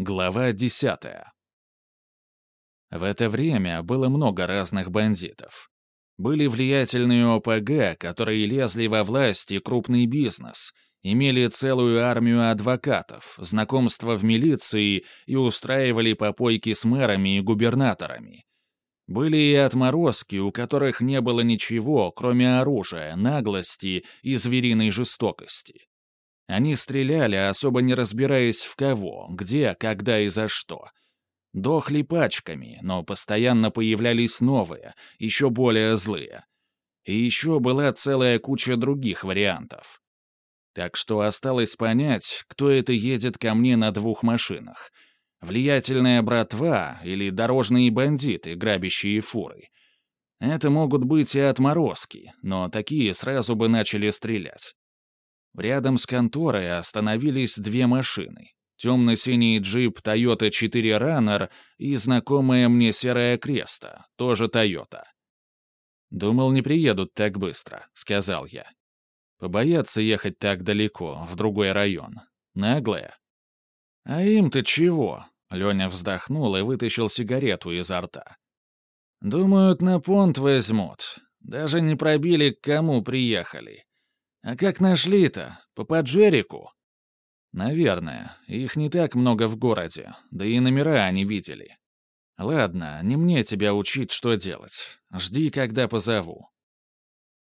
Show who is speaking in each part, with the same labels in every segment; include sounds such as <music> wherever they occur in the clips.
Speaker 1: Глава десятая. В это время было много разных бандитов. Были влиятельные ОПГ, которые лезли во власть и крупный бизнес, имели целую армию адвокатов, знакомства в милиции и устраивали попойки с мэрами и губернаторами. Были и отморозки, у которых не было ничего, кроме оружия, наглости и звериной жестокости. Они стреляли, особо не разбираясь в кого, где, когда и за что. Дохли пачками, но постоянно появлялись новые, еще более злые. И еще была целая куча других вариантов. Так что осталось понять, кто это едет ко мне на двух машинах. Влиятельная братва или дорожные бандиты, грабящие фуры. Это могут быть и отморозки, но такие сразу бы начали стрелять. Рядом с конторой остановились две машины. Темно-синий джип Toyota 4 Runner и знакомая мне серая Креста, тоже Toyota. «Думал, не приедут так быстро», — сказал я. «Побоятся ехать так далеко, в другой район. Наглая». «А им-то чего?» — Леня вздохнул и вытащил сигарету изо рта. «Думают, на понт возьмут. Даже не пробили, к кому приехали. А как нашли-то? По поджерику? Наверное. Их не так много в городе, да и номера они видели. Ладно, не мне тебя учить, что делать. Жди, когда позову.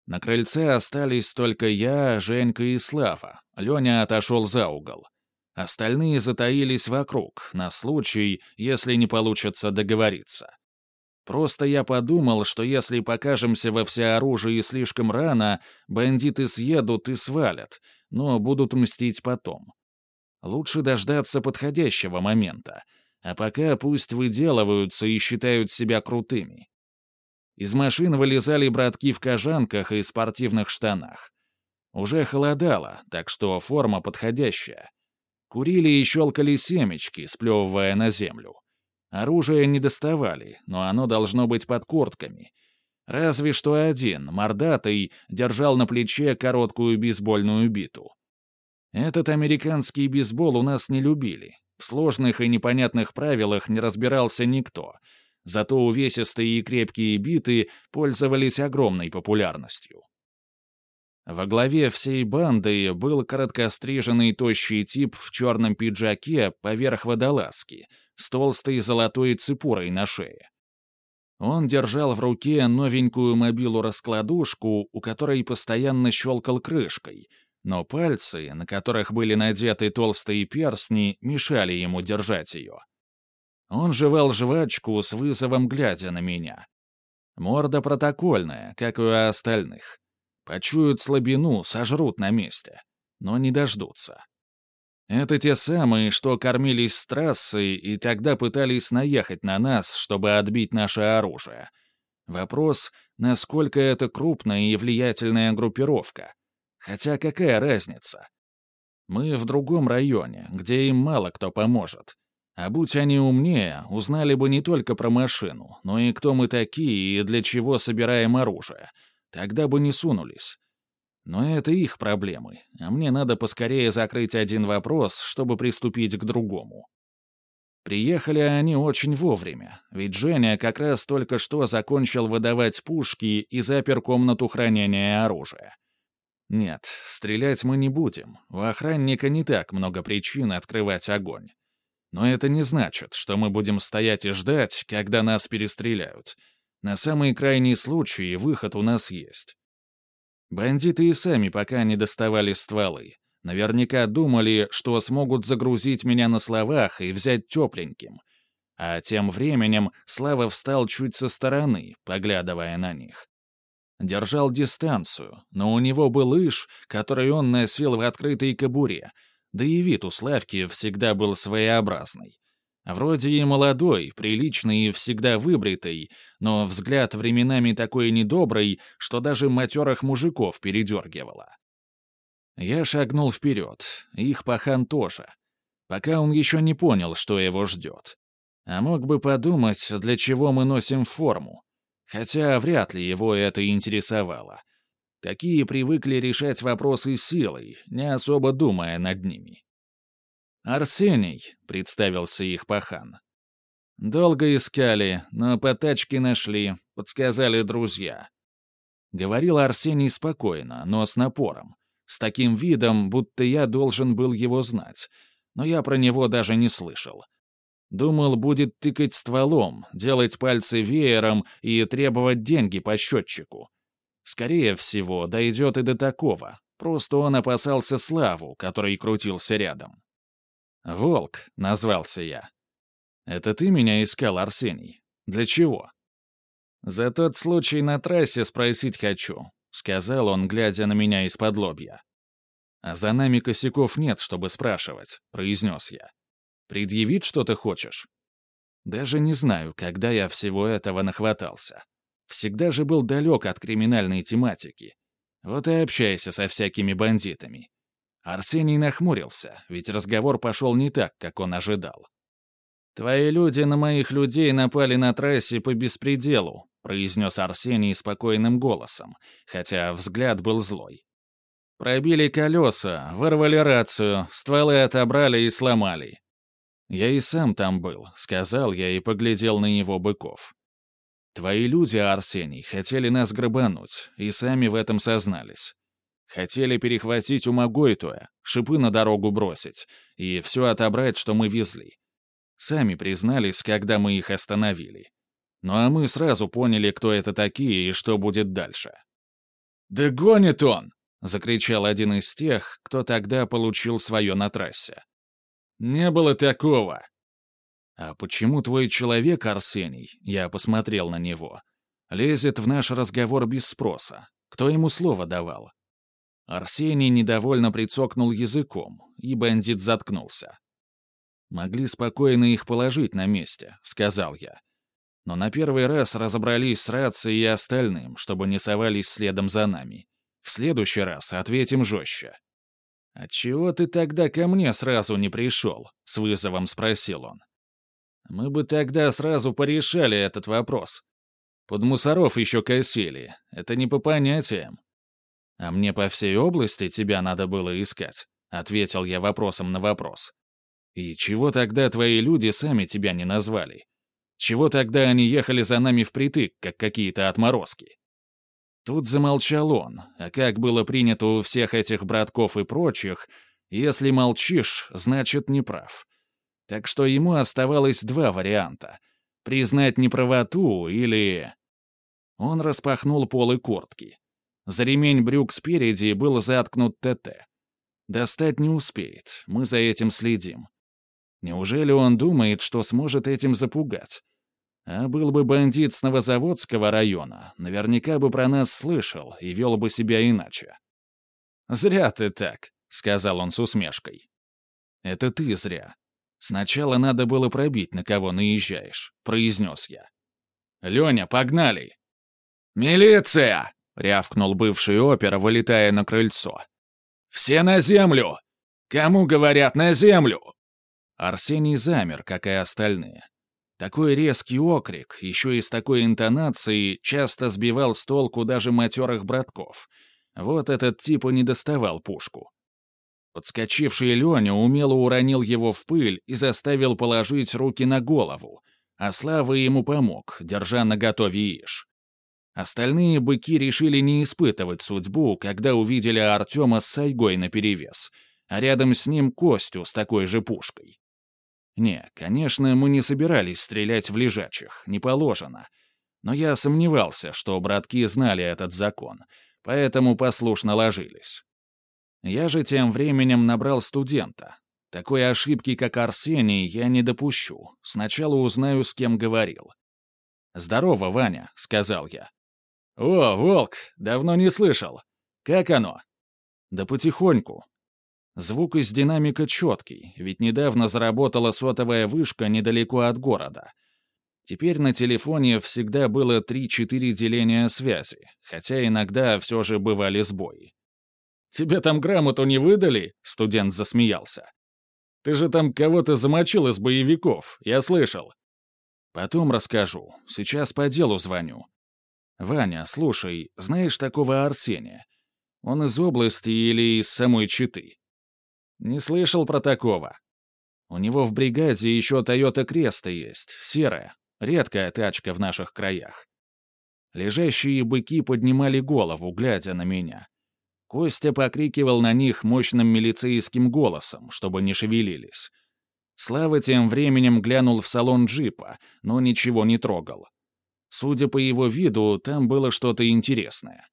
Speaker 1: На крыльце остались только я, Женька и Слава. Леня отошел за угол. Остальные затаились вокруг, на случай, если не получится договориться. Просто я подумал, что если покажемся во всеоружии слишком рано, бандиты съедут и свалят, но будут мстить потом. Лучше дождаться подходящего момента, а пока пусть выделываются и считают себя крутыми. Из машин вылезали братки в кожанках и спортивных штанах. Уже холодало, так что форма подходящая. Курили и щелкали семечки, сплевывая на землю. Оружие не доставали, но оно должно быть под куртками. Разве что один, мордатый, держал на плече короткую бейсбольную биту. Этот американский бейсбол у нас не любили. В сложных и непонятных правилах не разбирался никто. Зато увесистые и крепкие биты пользовались огромной популярностью. Во главе всей банды был короткостриженный тощий тип в черном пиджаке поверх водолазки, с толстой золотой цепурой на шее. Он держал в руке новенькую мобилу-раскладушку, у которой постоянно щелкал крышкой, но пальцы, на которых были надеты толстые перстни, мешали ему держать ее. Он жевал жвачку с вызовом, глядя на меня. Морда протокольная, как и у остальных. Почуют слабину, сожрут на месте. Но не дождутся. Это те самые, что кормились с трассы и тогда пытались наехать на нас, чтобы отбить наше оружие. Вопрос, насколько это крупная и влиятельная группировка. Хотя какая разница? Мы в другом районе, где им мало кто поможет. А будь они умнее, узнали бы не только про машину, но и кто мы такие и для чего собираем оружие. Тогда бы не сунулись. Но это их проблемы, а мне надо поскорее закрыть один вопрос, чтобы приступить к другому. Приехали они очень вовремя, ведь Женя как раз только что закончил выдавать пушки и запер комнату хранения оружия. Нет, стрелять мы не будем, у охранника не так много причин открывать огонь. Но это не значит, что мы будем стоять и ждать, когда нас перестреляют. На самый крайний случай выход у нас есть. Бандиты и сами пока не доставали стволы. Наверняка думали, что смогут загрузить меня на словах и взять тепленьким. А тем временем Слава встал чуть со стороны, поглядывая на них. Держал дистанцию, но у него был лыж, который он носил в открытой кобуре, да и вид у Славки всегда был своеобразный. Вроде и молодой, приличный и всегда выбритый, но взгляд временами такой недобрый, что даже матерых мужиков передергивало. Я шагнул вперед, их пахан тоже, пока он еще не понял, что его ждет. А мог бы подумать, для чего мы носим форму. Хотя вряд ли его это интересовало. Такие привыкли решать вопросы силой, не особо думая над ними. «Арсений», — представился их пахан. «Долго искали, но по тачке нашли, подсказали друзья». Говорил Арсений спокойно, но с напором, с таким видом, будто я должен был его знать, но я про него даже не слышал. Думал, будет тыкать стволом, делать пальцы веером и требовать деньги по счетчику. Скорее всего, дойдет и до такого. Просто он опасался Славу, который крутился рядом. «Волк», — назвался я. «Это ты меня искал, Арсений? Для чего?» «За тот случай на трассе спросить хочу», — сказал он, глядя на меня из-под лобья. «А за нами косяков нет, чтобы спрашивать», — произнес я. «Предъявить что-то хочешь?» Даже не знаю, когда я всего этого нахватался. Всегда же был далек от криминальной тематики. Вот и общайся со всякими бандитами. Арсений нахмурился, ведь разговор пошел не так, как он ожидал. «Твои люди на моих людей напали на трассе по беспределу», произнес Арсений спокойным голосом, хотя взгляд был злой. «Пробили колеса, вырвали рацию, стволы отобрали и сломали. «Я и сам там был», — сказал я и поглядел на него быков. «Твои люди, Арсений, хотели нас грабануть, и сами в этом сознались. Хотели перехватить у Магойтуя, шипы на дорогу бросить и все отобрать, что мы везли. Сами признались, когда мы их остановили. Ну а мы сразу поняли, кто это такие и что будет дальше. «Да гонит он!» — закричал один из тех, кто тогда получил свое на трассе. «Не было такого!» «А почему твой человек, Арсений, я посмотрел на него, лезет в наш разговор без спроса? Кто ему слово давал?» Арсений недовольно прицокнул языком, и бандит заткнулся. «Могли спокойно их положить на месте», — сказал я. «Но на первый раз разобрались с рацией и остальным, чтобы не совались следом за нами. В следующий раз ответим жестче». «Отчего ты тогда ко мне сразу не пришел?» — с вызовом спросил он. «Мы бы тогда сразу порешали этот вопрос. Под мусоров еще косили. Это не по понятиям. «А мне по всей области тебя надо было искать», — ответил я вопросом на вопрос. «И чего тогда твои люди сами тебя не назвали? Чего тогда они ехали за нами впритык, как какие-то отморозки?» Тут замолчал он, а как было принято у всех этих братков и прочих, если молчишь, значит не прав. Так что ему оставалось два варианта — признать неправоту или... Он распахнул полы куртки. За ремень брюк спереди был заткнут ТТ. Достать не успеет, мы за этим следим. Неужели он думает, что сможет этим запугать? А был бы бандит с Новозаводского района, наверняка бы про нас слышал и вел бы себя иначе. «Зря ты так», — сказал он с усмешкой. «Это ты зря. Сначала надо было пробить, на кого наезжаешь», — произнес я. «Леня, погнали!» «Милиция!» — рявкнул бывший опера, вылетая на крыльцо. «Все на землю! Кому говорят на землю?» Арсений замер, как и остальные. Такой резкий окрик, еще и с такой интонацией, часто сбивал с толку даже матерых братков. Вот этот тип и не доставал пушку. Подскочивший Леня умело уронил его в пыль и заставил положить руки на голову, а Слава ему помог, держа наготове иш. Остальные быки решили не испытывать судьбу, когда увидели Артема с Сайгой наперевес, а рядом с ним Костю с такой же пушкой. Не, конечно, мы не собирались стрелять в лежачих, не положено. Но я сомневался, что братки знали этот закон, поэтому послушно ложились. Я же тем временем набрал студента. Такой ошибки, как Арсений, я не допущу. Сначала узнаю, с кем говорил. «Здорово, Ваня», — сказал я. «О, волк, давно не слышал. Как оно?» «Да потихоньку». Звук из динамика четкий, ведь недавно заработала сотовая вышка недалеко от города. Теперь на телефоне всегда было 3-4 деления связи, хотя иногда все же бывали сбои. «Тебе там грамоту не выдали?» — студент засмеялся. «Ты же там кого-то замочил из боевиков, я слышал». «Потом расскажу. Сейчас по делу звоню. «Ваня, слушай, знаешь такого Арсения? Он из области или из самой Читы?» «Не слышал про такого. У него в бригаде еще Toyota Креста есть, серая, редкая тачка в наших краях. Лежащие быки поднимали голову, глядя на меня. Костя покрикивал на них мощным милицейским голосом, чтобы не шевелились. Слава тем временем глянул в салон джипа, но ничего не трогал. Судя по его виду, там было что-то интересное.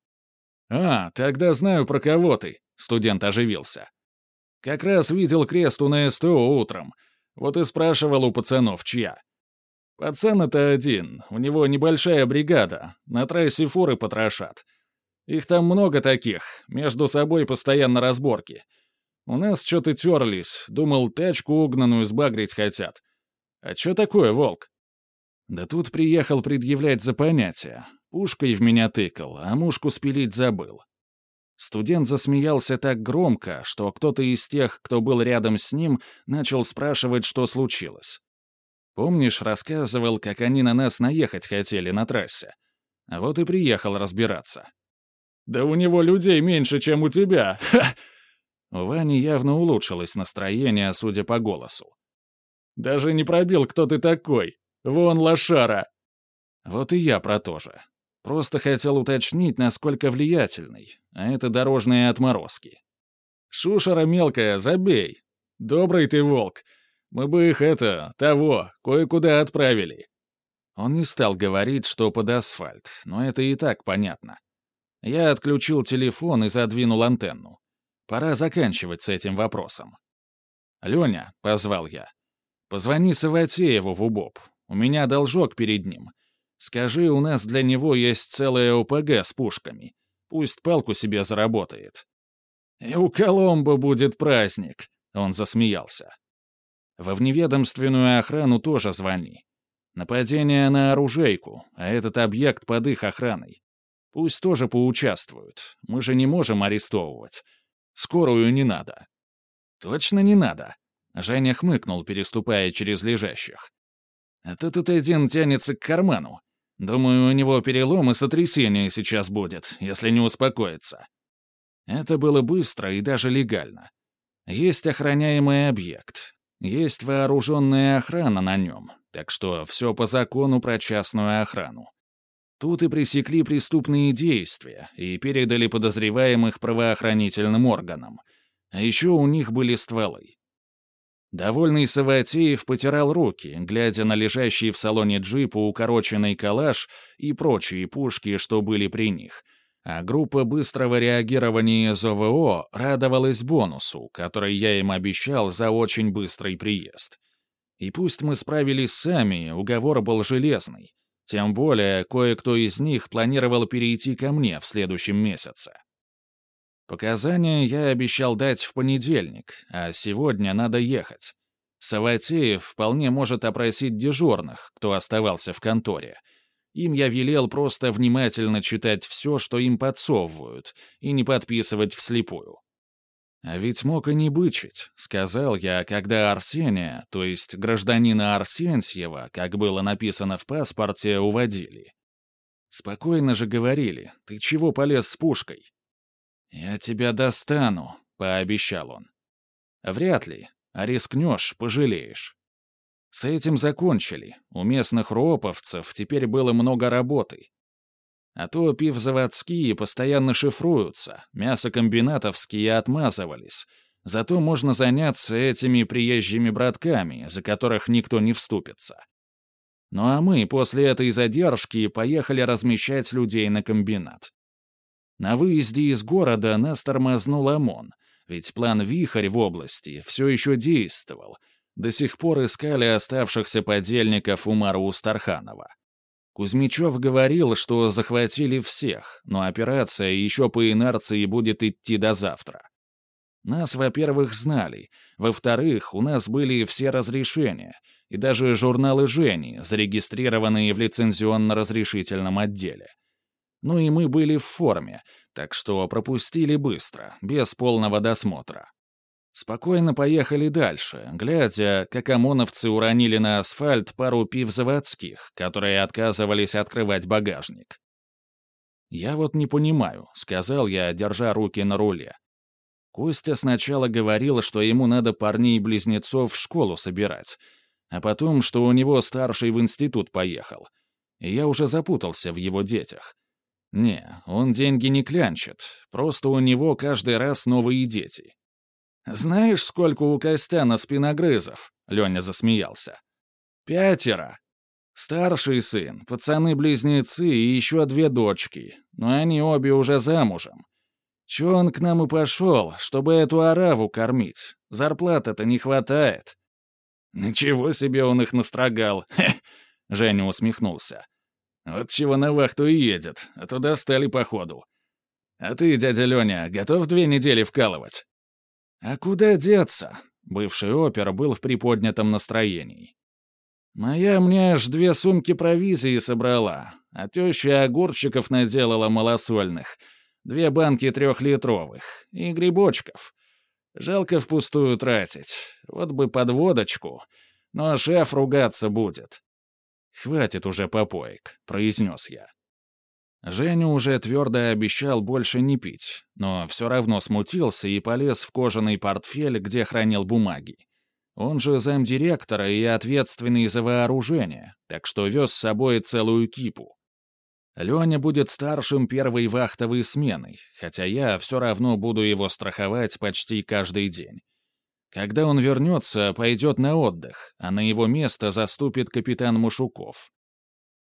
Speaker 1: «А, тогда знаю, про кого ты», — студент оживился. «Как раз видел кресту на СТО утром. Вот и спрашивал у пацанов, чья. Пацан это один, у него небольшая бригада, на трассе фуры потрошат. Их там много таких, между собой постоянно разборки. У нас что-то терлись, думал, тачку угнанную сбагрить хотят. А что такое, волк? Да тут приехал предъявлять за понятие. Пушкой в меня тыкал, а мушку спилить забыл. Студент засмеялся так громко, что кто-то из тех, кто был рядом с ним, начал спрашивать, что случилось. Помнишь, рассказывал, как они на нас наехать хотели на трассе? А вот и приехал разбираться. «Да у него людей меньше, чем у тебя!» У Вани явно улучшилось настроение, судя по голосу. «Даже не пробил, кто ты такой. Вон лошара!» Вот и я про то же. Просто хотел уточнить, насколько влиятельный, а это дорожные отморозки. «Шушера мелкая, забей! Добрый ты волк! Мы бы их, это, того, кое-куда отправили!» Он не стал говорить, что под асфальт, но это и так понятно. Я отключил телефон и задвинул антенну. Пора заканчивать с этим вопросом. «Леня», — позвал я, — «позвони Саватееву в УБОП. У меня должок перед ним. Скажи, у нас для него есть целая ОПГ с пушками. Пусть палку себе заработает». «И у Коломбо будет праздник», — он засмеялся. «Во вневедомственную охрану тоже звони. Нападение на оружейку, а этот объект под их охраной. Пусть тоже поучаствуют. Мы же не можем арестовывать. Скорую не надо». «Точно не надо», — Женя хмыкнул, переступая через лежащих. «А то тут один тянется к карману. Думаю, у него перелом и сотрясение сейчас будет, если не успокоится. Это было быстро и даже легально. Есть охраняемый объект, есть вооруженная охрана на нем, так что все по закону про частную охрану. Тут и пресекли преступные действия и передали подозреваемых правоохранительным органам. А еще у них были стволы. Довольный Саватеев потирал руки, глядя на лежащий в салоне джипа укороченный калаш и прочие пушки, что были при них. А группа быстрого реагирования ЗОВО радовалась бонусу, который я им обещал за очень быстрый приезд. И пусть мы справились сами, уговор был железный. Тем более, кое-кто из них планировал перейти ко мне в следующем месяце. Показания я обещал дать в понедельник, а сегодня надо ехать. Саватеев вполне может опросить дежурных, кто оставался в конторе. Им я велел просто внимательно читать все, что им подсовывают, и не подписывать вслепую. «А ведь мог и не бычить», — сказал я, когда Арсения, то есть гражданина Арсентьева, как было написано в паспорте, уводили. Спокойно же говорили, ты чего полез с пушкой? «Я тебя достану», — пообещал он. «Вряд ли, а рискнешь — пожалеешь». С этим закончили. У местных роповцев теперь было много работы. А то пивзаводские постоянно шифруются, мясокомбинатовские отмазывались. Зато можно заняться этими приезжими братками, за которых никто не вступится. Ну а мы после этой задержки поехали размещать людей на комбинат. На выезде из города нас тормознул ОМОН, ведь план «Вихрь» в области все еще действовал. До сих пор искали оставшихся подельников Умара Устарханова. Кузьмичев говорил, что захватили всех, но операция еще по инерции будет идти до завтра. Нас, во-первых, знали, во-вторых, у нас были все разрешения, и даже журналы Жени, зарегистрированные в лицензионно-разрешительном отделе. Ну и мы были в форме, так что пропустили быстро, без полного досмотра. Спокойно поехали дальше, глядя, как ОМОНовцы уронили на асфальт пару пив заводских, которые отказывались открывать багажник. «Я вот не понимаю», — сказал я, держа руки на руле. Костя сначала говорил, что ему надо парней-близнецов в школу собирать, а потом, что у него старший в институт поехал. И я уже запутался в его детях. Не, он деньги не клянчит, просто у него каждый раз новые дети. «Знаешь, сколько у Костяна спиногрызов?» — Леня засмеялся. «Пятеро. Старший сын, пацаны-близнецы и еще две дочки, но они обе уже замужем. Че он к нам и пошел, чтобы эту ораву кормить? Зарплаты-то не хватает». «Ничего себе он их настрогал!» <laughs> — Женя усмехнулся. «Вот чего на вахту и едет, а то достали походу. А ты, дядя Леня, готов две недели вкалывать?» «А куда деться?» — бывший опер был в приподнятом настроении. «Моя мне аж две сумки провизии собрала, а теща огурчиков наделала малосольных, две банки трехлитровых и грибочков. Жалко впустую тратить, вот бы под водочку, но шеф ругаться будет». «Хватит уже попоек», — произнес я. Женя уже твердо обещал больше не пить, но все равно смутился и полез в кожаный портфель, где хранил бумаги. Он же замдиректора и ответственный за вооружение, так что вез с собой целую кипу. Леня будет старшим первой вахтовой смены, хотя я все равно буду его страховать почти каждый день. Когда он вернется, пойдет на отдых, а на его место заступит капитан Мушуков.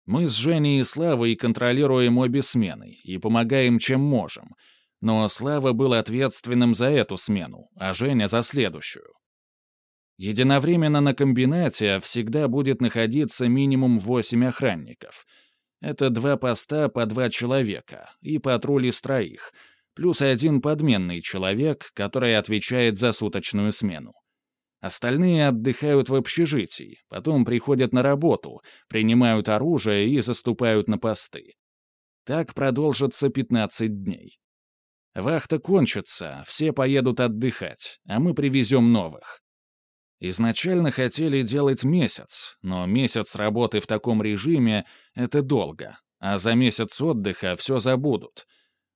Speaker 1: Мы с Женей и Славой контролируем обе смены и помогаем, чем можем. Но Слава был ответственным за эту смену, а Женя — за следующую. Единовременно на комбинате всегда будет находиться минимум восемь охранников. Это два поста по два человека и патруль из троих, плюс один подменный человек, который отвечает за суточную смену. Остальные отдыхают в общежитии, потом приходят на работу, принимают оружие и заступают на посты. Так продолжится 15 дней. Вахта кончится, все поедут отдыхать, а мы привезем новых. Изначально хотели делать месяц, но месяц работы в таком режиме — это долго, а за месяц отдыха все забудут.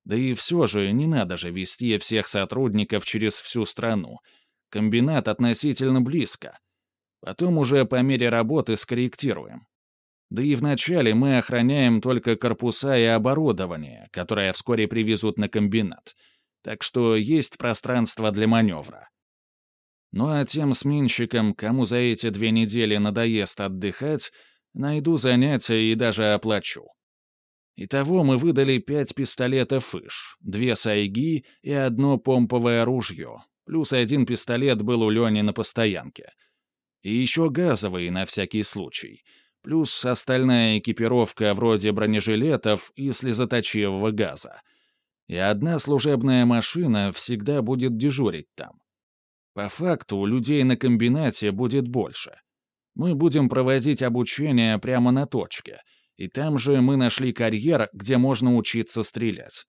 Speaker 1: Да и все же не надо же вести всех сотрудников через всю страну — Комбинат относительно близко. Потом уже по мере работы скорректируем. Да и вначале мы охраняем только корпуса и оборудование, которое вскоре привезут на комбинат. Так что есть пространство для маневра. Ну а тем сменщикам, кому за эти две недели надоест отдыхать, найду занятия и даже оплачу. Итого мы выдали пять пистолетов «Иш», две «Сайги» и одно помповое ружье, Плюс один пистолет был у Лени на постоянке. И еще газовый на всякий случай. Плюс остальная экипировка вроде бронежилетов и слезоточивого газа. И одна служебная машина всегда будет дежурить там. По факту людей на комбинате будет больше. Мы будем проводить обучение прямо на точке, и там же мы нашли карьер, где можно учиться стрелять.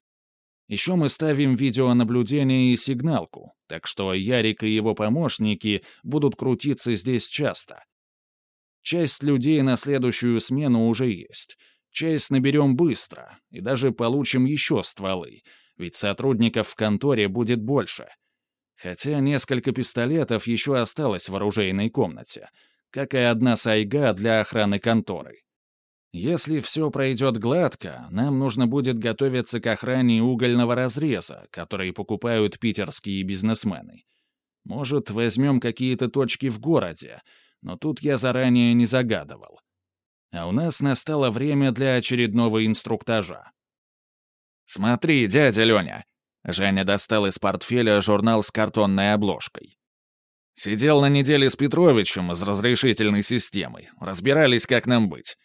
Speaker 1: Еще мы ставим видеонаблюдение и сигналку, так что Ярик и его помощники будут крутиться здесь часто. Часть людей на следующую смену уже есть. Часть наберем быстро, и даже получим еще стволы, ведь сотрудников в конторе будет больше. Хотя несколько пистолетов еще осталось в оружейной комнате, как и одна сайга для охраны конторы. Если все пройдет гладко, нам нужно будет готовиться к охране угольного разреза, который покупают питерские бизнесмены. Может, возьмем какие-то точки в городе, но тут я заранее не загадывал. А у нас настало время для очередного инструктажа. «Смотри, дядя Леня!» Женя достал из портфеля журнал с картонной обложкой. «Сидел на неделе с Петровичем из разрешительной системы. Разбирались, как нам быть.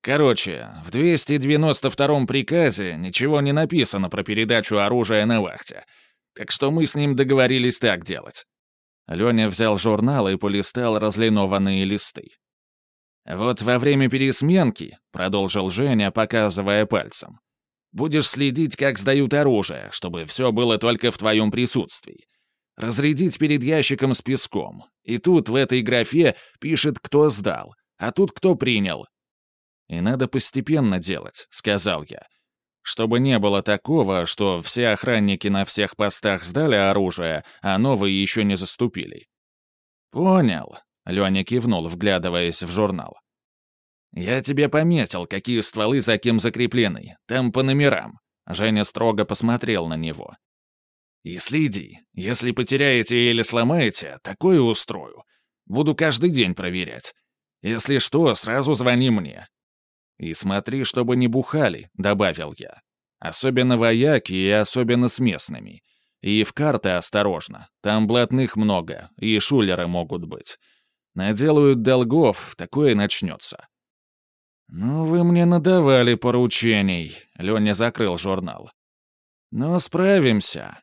Speaker 1: Короче, в 292-м приказе ничего не написано про передачу оружия на вахте, так что мы с ним договорились так делать. Леня взял журнал и полистал разлинованные листы. «Вот во время пересменки», — продолжил Женя, показывая пальцем, «будешь следить, как сдают оружие, чтобы все было только в твоем присутствии. Разрядить перед ящиком с песком. И тут в этой графе пишет, кто сдал, а тут кто принял, «И надо постепенно делать», — сказал я. Чтобы не было такого, что все охранники на всех постах сдали оружие, а новые еще не заступили. «Понял», — Леня кивнул, вглядываясь в журнал. «Я тебе пометил, какие стволы за кем закреплены. Там по номерам». Женя строго посмотрел на него. «И следи. Если потеряете или сломаете, такое устрою. Буду каждый день проверять. Если что, сразу звони мне. «И смотри, чтобы не бухали», — добавил я. «Особенно вояки и особенно с местными. И в карты осторожно, там блатных много, и шулеры могут быть. Наделают долгов, такое начнется». «Ну, вы мне надавали поручений», — Леня закрыл журнал. «Но справимся».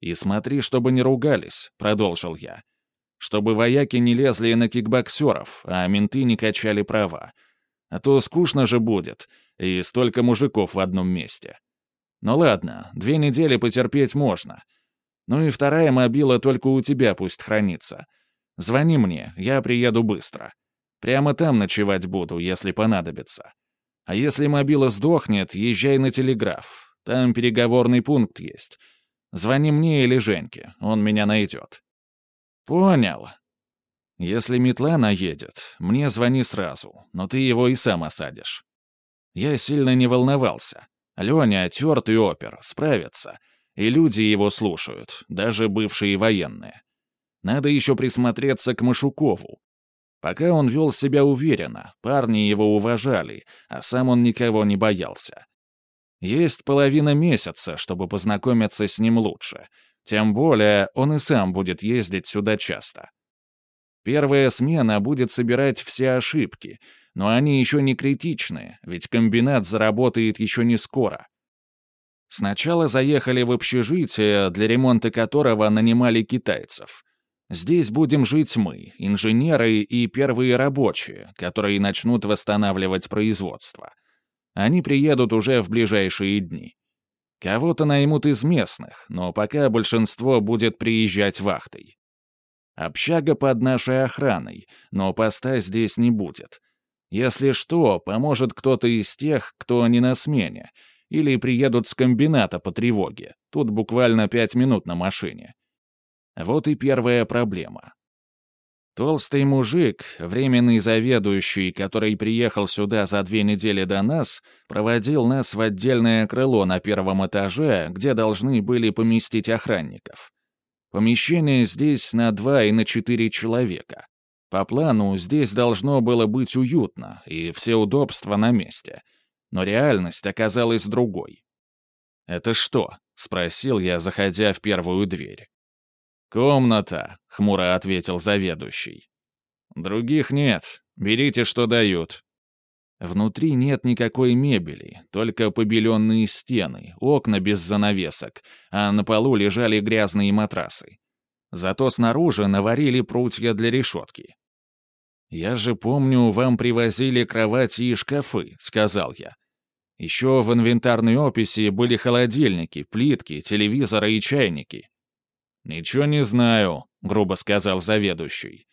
Speaker 1: «И смотри, чтобы не ругались», — продолжил я. «Чтобы вояки не лезли на кикбоксеров, а менты не качали права. А то скучно же будет, и столько мужиков в одном месте. Ну ладно, две недели потерпеть можно. Ну и вторая мобила только у тебя пусть хранится. Звони мне, я приеду быстро. Прямо там ночевать буду, если понадобится. А если мобила сдохнет, езжай на телеграф. Там переговорный пункт есть. Звони мне или Женьке, он меня найдет. Понял. Если метла наедет, мне звони сразу, но ты его и сам осадишь. Я сильно не волновался. Леня — тертый опер, справится. И люди его слушают, даже бывшие военные. Надо еще присмотреться к Машукову. Пока он вел себя уверенно, парни его уважали, а сам он никого не боялся. Есть половина месяца, чтобы познакомиться с ним лучше. Тем более он и сам будет ездить сюда часто. Первая смена будет собирать все ошибки, но они еще не критичны, ведь комбинат заработает еще не скоро. Сначала заехали в общежитие, для ремонта которого нанимали китайцев. Здесь будем жить мы, инженеры и первые рабочие, которые начнут восстанавливать производство. Они приедут уже в ближайшие дни. Кого-то наймут из местных, но пока большинство будет приезжать вахтой. Общага под нашей охраной, но поста здесь не будет. Если что, поможет кто-то из тех, кто не на смене, или приедут с комбината по тревоге. Тут буквально пять минут на машине. Вот и первая проблема. Толстый мужик, временный заведующий, который приехал сюда за две недели до нас, проводил нас в отдельное крыло на первом этаже, где должны были поместить охранников. Помещение здесь на два и на четыре человека. По плану здесь должно было быть уютно, и все удобства на месте. Но реальность оказалась другой. «Это что?» — спросил я, заходя в первую дверь. «Комната», — хмуро ответил заведующий. «Других нет. Берите, что дают». Внутри нет никакой мебели, только побеленные стены, окна без занавесок, а на полу лежали грязные матрасы. Зато снаружи наварили прутья для решетки. «Я же помню, вам привозили кровати и шкафы», — сказал я. Еще в инвентарной описи были холодильники, плитки, телевизоры и чайники. «Ничего не знаю», — грубо сказал заведующий.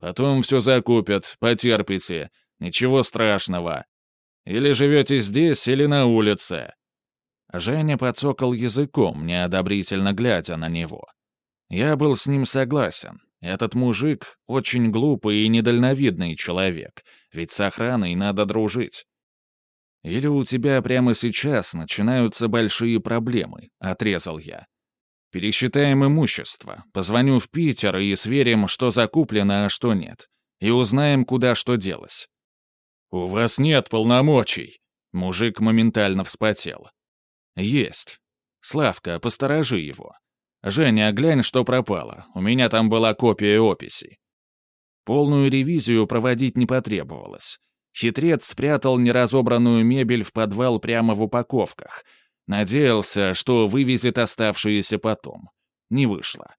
Speaker 1: «Потом все закупят, потерпите. Ничего страшного. Или живете здесь, или на улице». Женя подсокал языком, неодобрительно глядя на него. Я был с ним согласен. Этот мужик — очень глупый и недальновидный человек, ведь с охраной надо дружить. «Или у тебя прямо сейчас начинаются большие проблемы», — отрезал я. «Пересчитаем имущество, позвоню в Питер и сверим, что закуплено, а что нет, и узнаем, куда что делось. «У вас нет полномочий!» Мужик моментально вспотел. «Есть. Славка, посторожи его. Женя, глянь, что пропало. У меня там была копия описи». Полную ревизию проводить не потребовалось. Хитрец спрятал неразобранную мебель в подвал прямо в упаковках. Надеялся, что вывезет оставшиеся потом. Не вышло.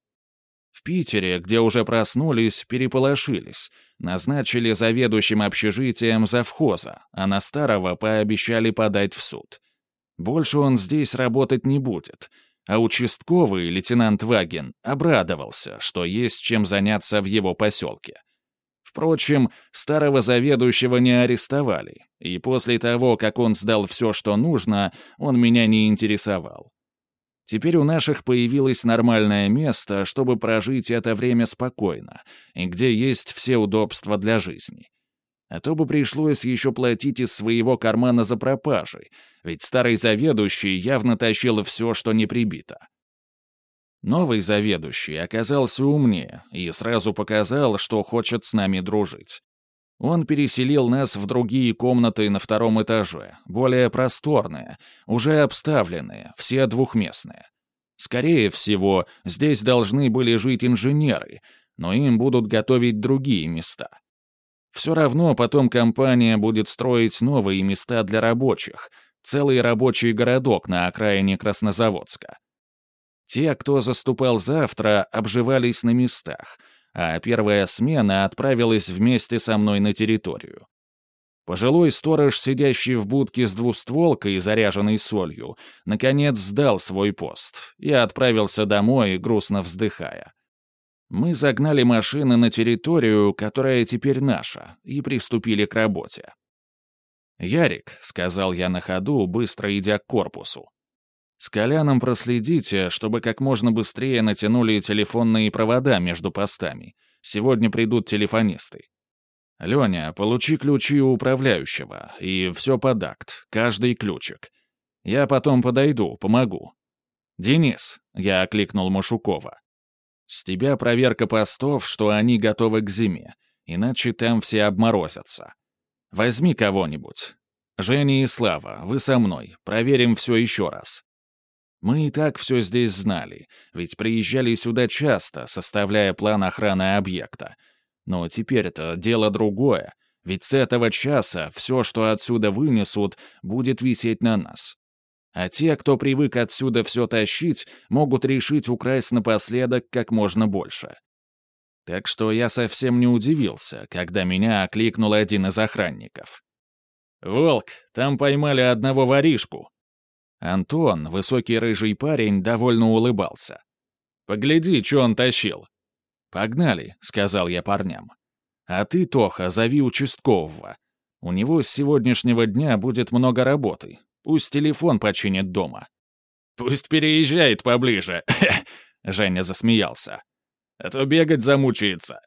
Speaker 1: В Питере, где уже проснулись, переполошились. Назначили заведующим общежитием завхоза, а на старого пообещали подать в суд. Больше он здесь работать не будет. А участковый, лейтенант Вагин, обрадовался, что есть чем заняться в его поселке. Впрочем, старого заведующего не арестовали, и после того, как он сдал все, что нужно, он меня не интересовал. Теперь у наших появилось нормальное место, чтобы прожить это время спокойно, и где есть все удобства для жизни. А то бы пришлось еще платить из своего кармана за пропажи, ведь старый заведующий явно тащил все, что не прибито. Новый заведующий оказался умнее и сразу показал, что хочет с нами дружить. Он переселил нас в другие комнаты на втором этаже, более просторные, уже обставленные, все двухместные. Скорее всего, здесь должны были жить инженеры, но им будут готовить другие места. Все равно потом компания будет строить новые места для рабочих, целый рабочий городок на окраине Краснозаводска. Те, кто заступал завтра, обживались на местах, а первая смена отправилась вместе со мной на территорию. Пожилой сторож, сидящий в будке с двустволкой, заряженной солью, наконец сдал свой пост и отправился домой, грустно вздыхая. Мы загнали машины на территорию, которая теперь наша, и приступили к работе. «Ярик», — сказал я на ходу, быстро идя к корпусу, — «с Коляном проследите, чтобы как можно быстрее натянули телефонные провода между постами. Сегодня придут телефонисты. Леня, получи ключи у управляющего, и все под акт, каждый ключик. Я потом подойду, помогу. Денис, я окликнул Машукова. С тебя проверка постов, что они готовы к зиме, иначе там все обморозятся. Возьми кого-нибудь. Женя и Слава, вы со мной, проверим все еще раз. Мы и так все здесь знали, ведь приезжали сюда часто, составляя план охраны объекта. Но теперь это дело другое, ведь с этого часа все, что отсюда вынесут, будет висеть на нас. А те, кто привык отсюда все тащить, могут решить украсть напоследок как можно больше. Так что я совсем не удивился, когда меня окликнул один из охранников. «Волк, там поймали одного воришку». Антон, высокий рыжий парень, довольно улыбался. «Погляди, что он тащил». «Погнали», — сказал я парням. «А ты, Тоха, зови участкового. У него с сегодняшнего дня будет много работы, Пусть телефон починит дома. Пусть переезжает поближе. <laughs> Женя засмеялся. А то бегать замучается.